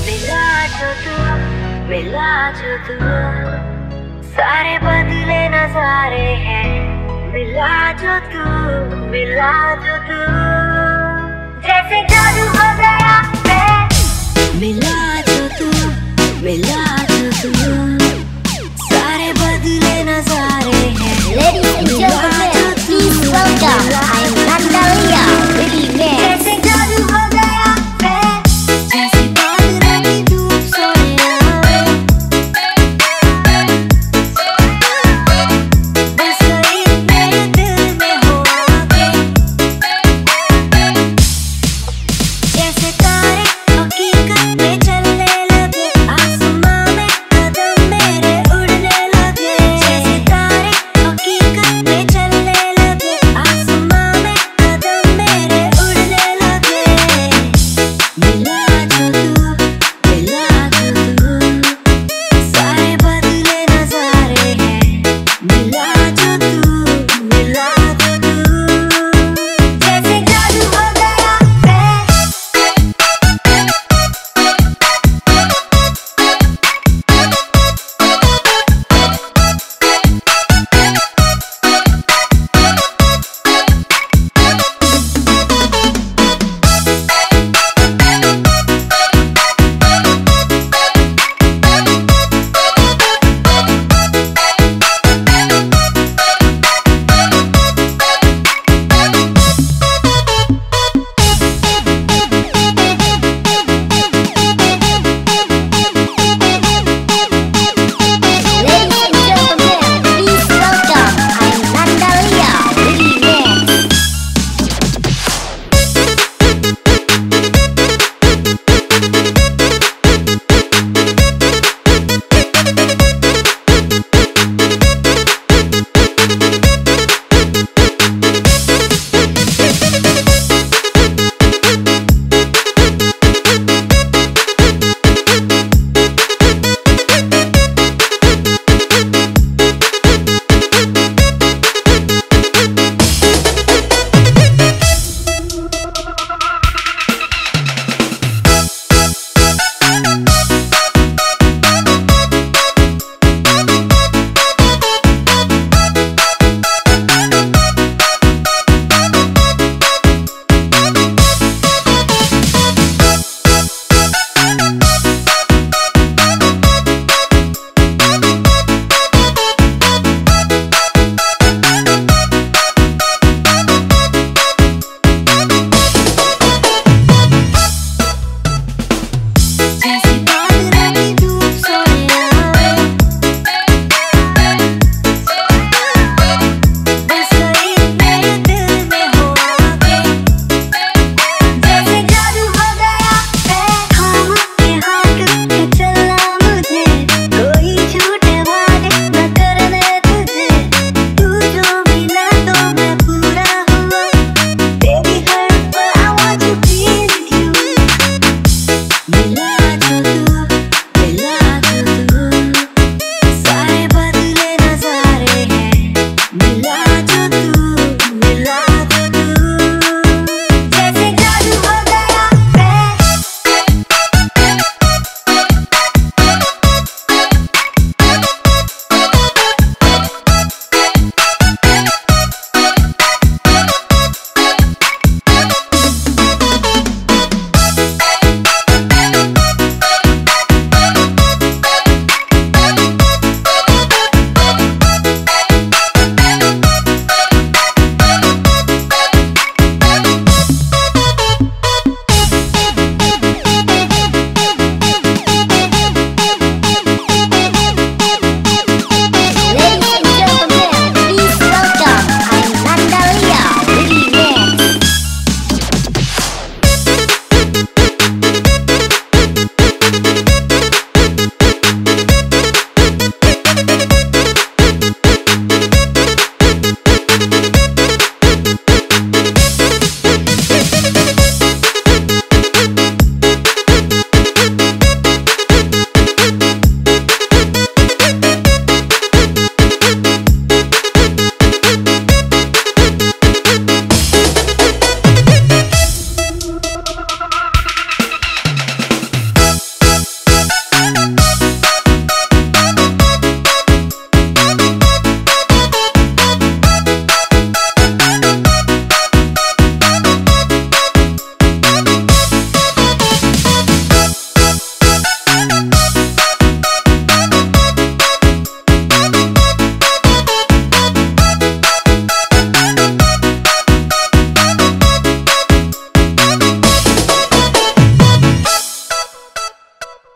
मिला जो तू, मिला जो तू। सारे बदले नजारे हैं। मिला जो तू, मिला जो तू। जैसे जादू हो गया मैं मिला जो तू, मिला